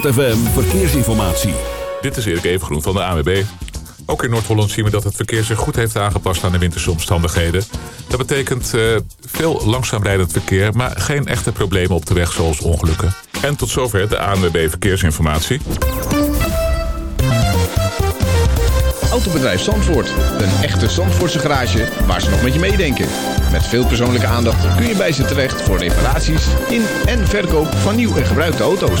ZFM Verkeersinformatie. Dit is Erik Evengroen van de AWB. Ook in Noord-Holland zien we dat het verkeer zich goed heeft aangepast aan de winterse omstandigheden. Dat betekent uh, veel langzaam rijdend verkeer, maar geen echte problemen op de weg zoals ongelukken. En tot zover de ANWB Verkeersinformatie. Autobedrijf Zandvoort. Een echte Zandvoortse garage waar ze nog met je meedenken. Met veel persoonlijke aandacht kun je bij ze terecht voor reparaties in en verkoop van nieuw en gebruikte auto's.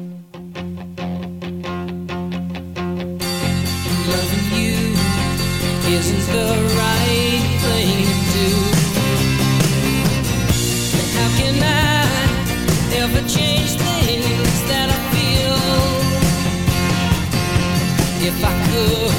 If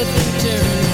everything turned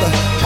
together,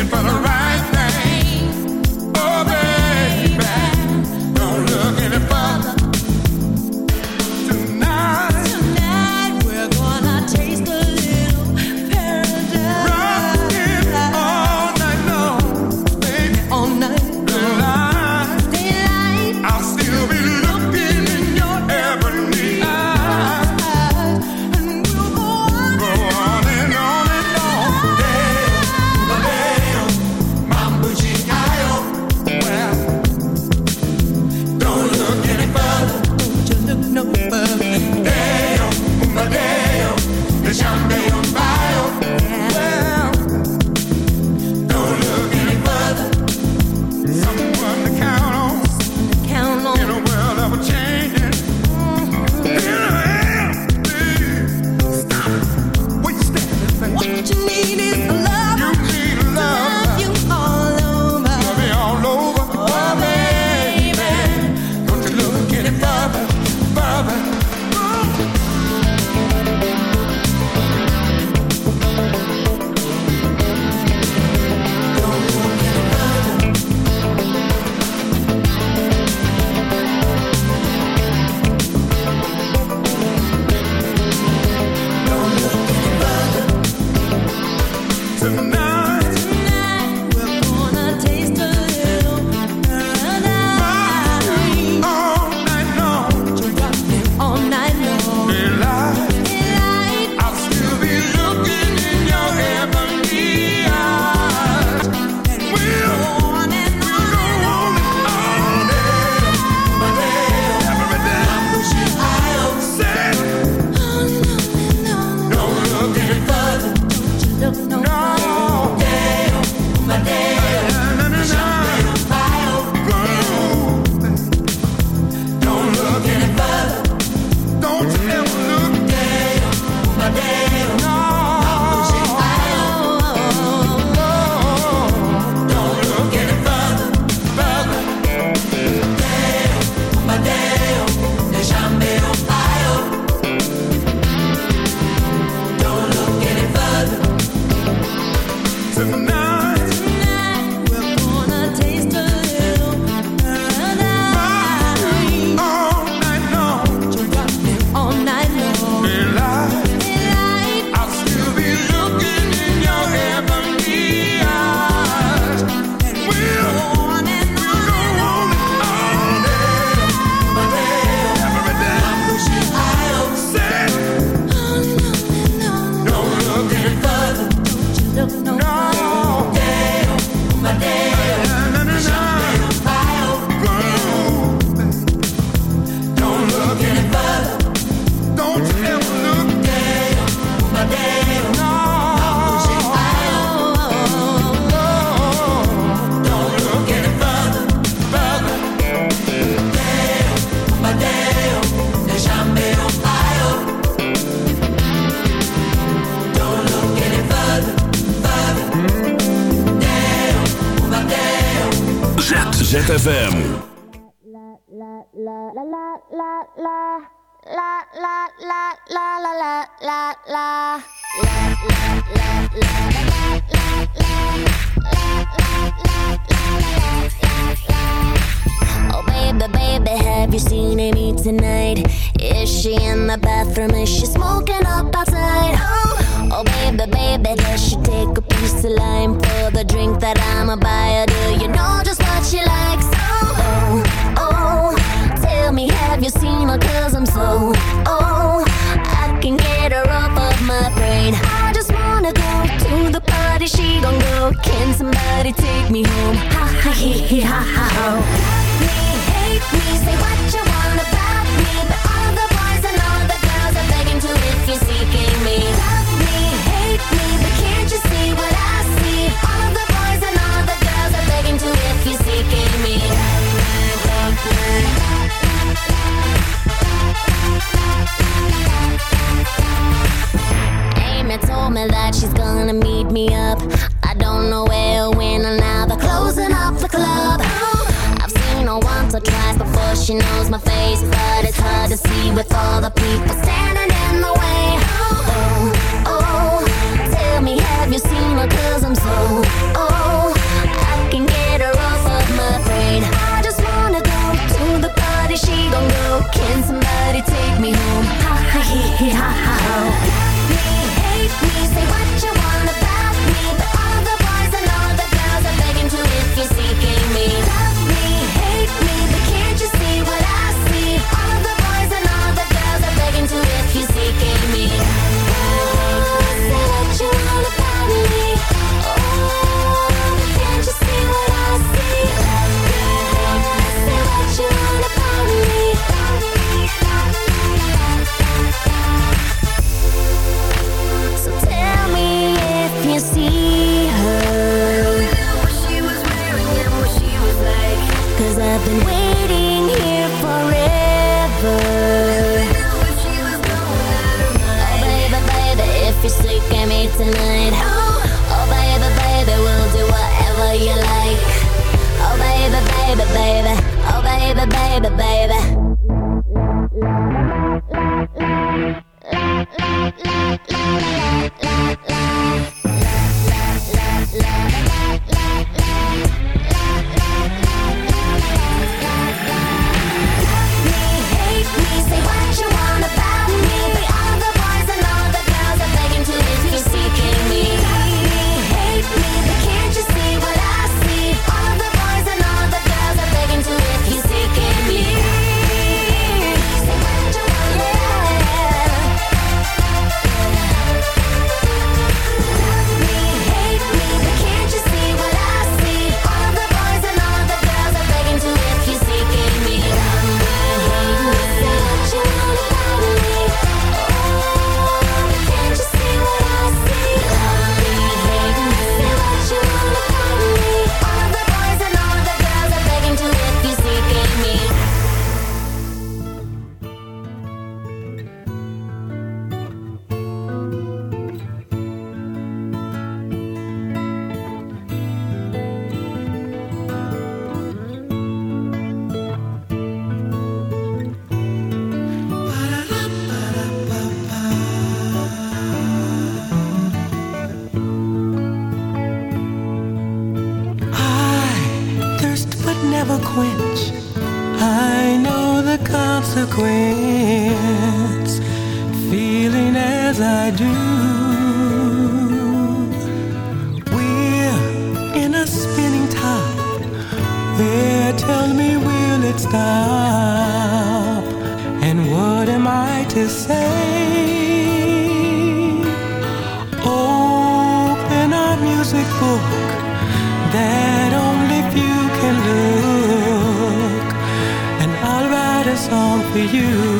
looking for the the bathroom? Is she smoking up outside? Oh, oh baby, baby, does she take a piece of lime for the drink that I'ma buy her? Do you know just what she likes? Oh, oh, tell me, have you seen her? Cause I'm so, oh, I can get her off of my brain. I just wanna go to the party, she gon' go. Can somebody take me home? Ha ha he he ha ha ho. Me up. I don't know where, when, or now. They're closing up the club. Oh, I've seen her once or twice before she knows my face, but it's hard to see with all the people standing in the way. Oh, oh, tell me, have you seen her? Cause I'm so, oh, I can get her off of my brain. I just wanna go to the party, she gon' go. Can somebody take me home? Ha ha he he ha ha. quench. I know the consequence, feeling as I do. We're in a spinning top. There, tell me, will it stop? for you.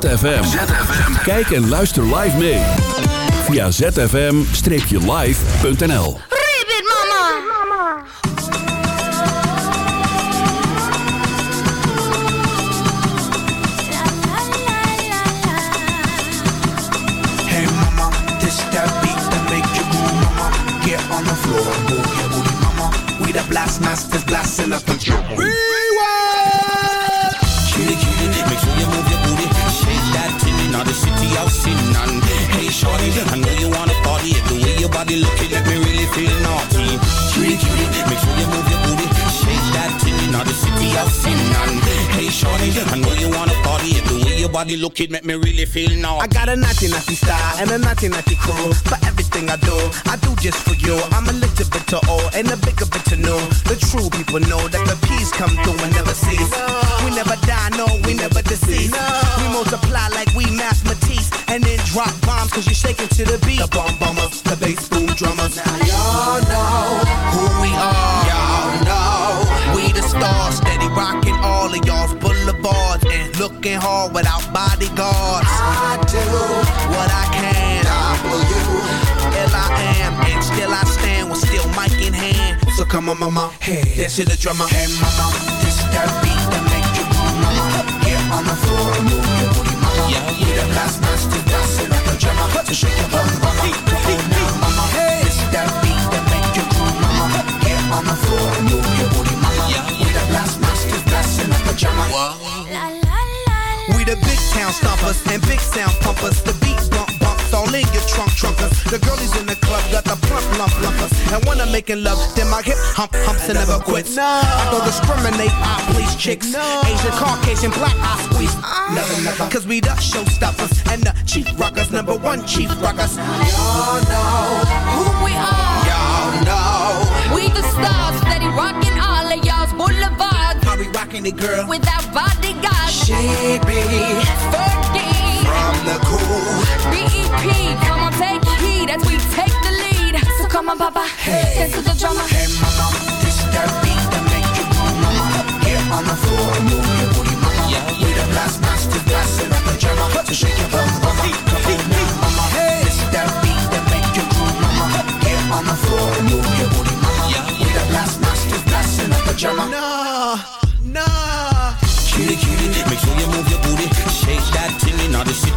ZFM. Kijk en luister live mee. Via zfm-live.nl Ribbit mama Hey mama, this that beat that make you move, mama. Get on the floor, move your booty, mama. We the blast masters, blasting up the drum. Now the city out sitting on. Hey, shorty, I know you wanna party. The way your body looking, make me really feel naughty. Cutie, cutie, now the city out sitting on. Hey, shorty, I know you wanna party. The way your body looking, make me really feel naughty. I got a naughty naughty style and a naughty naughty crew. For everything I do, I do just for you. I'm a little bit to old and a bigger bit to know. The true people know that the peace come through and never cease. We never die, no, we never deceive. We multiply like we math and then drop bombs cause you're shaking to the beat. The bomb bombers, the bass boom drummers. Now y'all know who we are. Y'all know we the stars, steady rocking all of y'all's boulevards and looking hard without bodyguards. I do what I can. W L I am, and still I stand with still mic in hand. So come on, mama, hey, dance to the drummer. Hey, mama, this that beat that make you move, mama. Get on the floor and move your booty, mama. Yeah, yeah. We the last master dancing like a. So shake your bum, mama. On. Hey, this that beat that you mama. Get on the floor and move your mama. Yeah, yeah. We the last master dancing like a. We the big town stompers and big sound. The beat bump all in your trunk trunkers. The girlies in the club got the plump lump. And when I'm making love, then my hip hump humps and never quits. No. I don't discriminate, I please chicks. No. Asian, Caucasian, black, I squeeze. Uh. Never, never. Cause we the showstoppers and the chief rockers, number one chief rockers. Y'all know who we are. Y'all know. We the stars, steady rocking all of y'all's boulevard. How we rocking the girl? With our bodyguard. She be 30. From the cool. BEP, come on, take heed as we take Fur papa. Dance to the drama. Hey mama, this that beat that make you move, mama. Get on the floor and move your booty, mama. We the blast master, blast in a pajama. So shake your bum, mama. Come on now, mama. This that beat that make you groove, mama. Get on the floor and move your booty, mama. We the blast master, blast in a pajama. Nah, nah.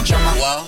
pajama. La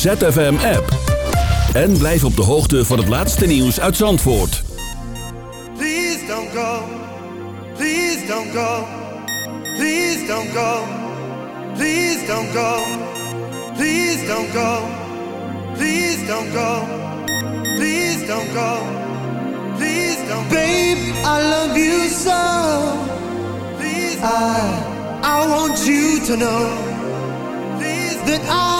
ZFM-app. En blijf op de hoogte van het laatste nieuws uit Zandvoort. Please don't go, please don't go, please don't go, please don't go, please don't go, please don't go, please don't go, please don't go. Babe, I love you so, please I, I want you to know Please, that I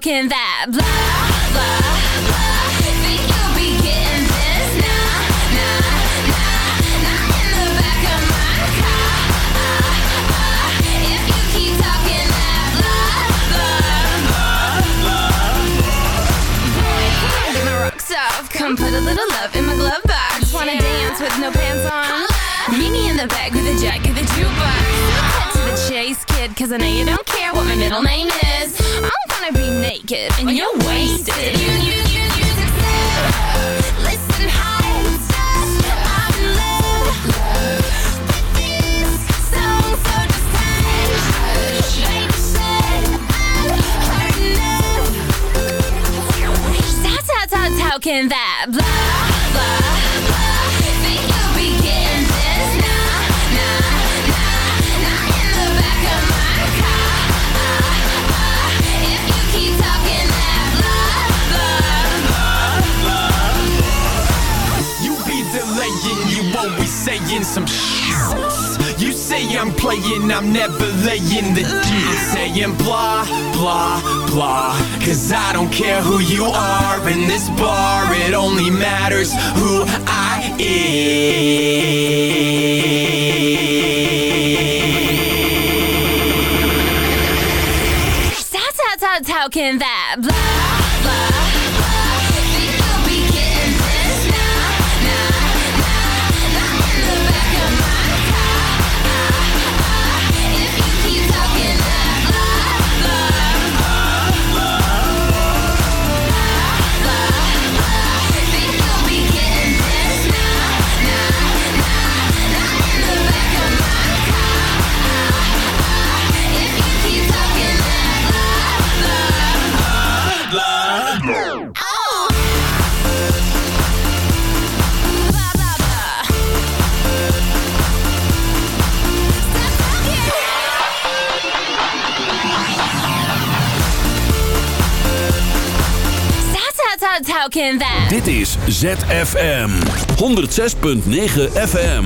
that blah blah blah? Think you'll be getting this? Nah, nah, nah, nah. In the back of my car. If you keep talking that blah blah blah. Boy, come get my rocks off. Come put a little love in my glove box. Wanna dance with no pants on? Meet me in the back with a jack of the jukebox. Cut to the chase, kid, cause I know you don't care what my middle name is. I'm gonna be naked and you're wasted. You, you, you, you listen, I'm in love with this song, so just hush. Baby said I've heard enough. How, how, how, how can that blah some shit. You say I'm playing, I'm never laying the deal. Saying blah, blah, blah. Cause I don't care who you are in this bar, it only matters who I am. ZFM 106.9 FM.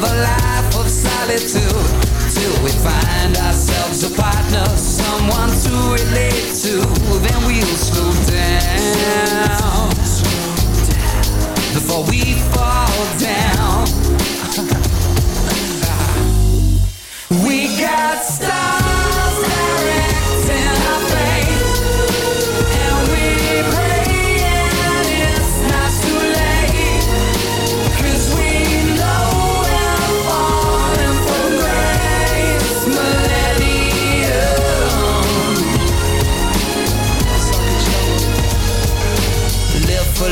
live a life of solitude. Till we find ourselves a partner Someone to relate to. Then we'll slow down. Before we fall down. We got stars.